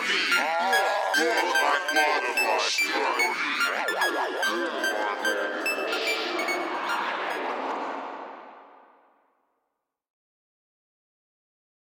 Ah.